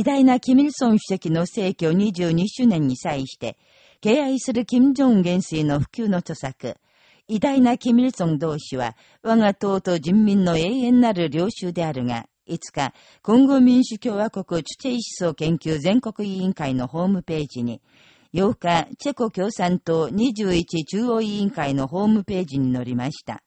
偉大なキミルソン主席の逝去22周年に際して、敬愛する金正恩元帥の普及の著作、偉大なキミルソン同士は、我が党と人民の永遠なる領袖であるが、5日、今後民主共和国チュチェイ思想研究全国委員会のホームページに、8日、チェコ共産党21中央委員会のホームページに載りました。